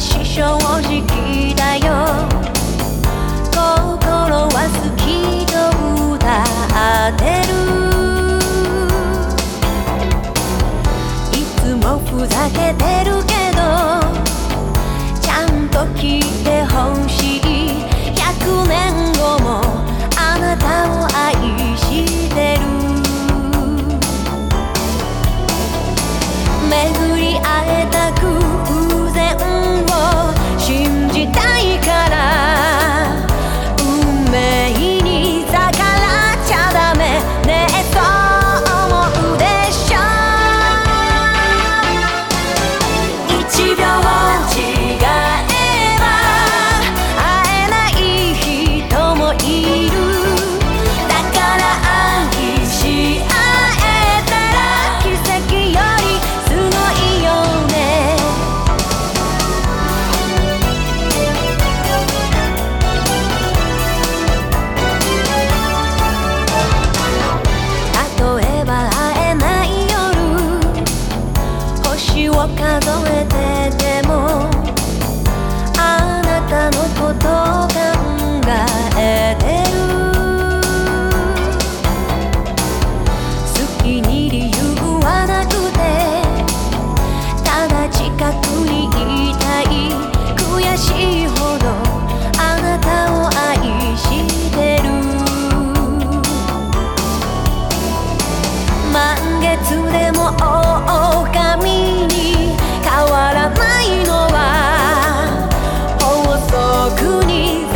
正直だよ。心は好きと歌ってるいつもふざけてるけどちゃんと聞いてほしい。100年後もあなたを愛してる。巡り会えた数えててもあなたのこと考えてる。好きに理由はなくてただ近くにいたい悔しいほどあなたを愛してる。満月でも狼僕に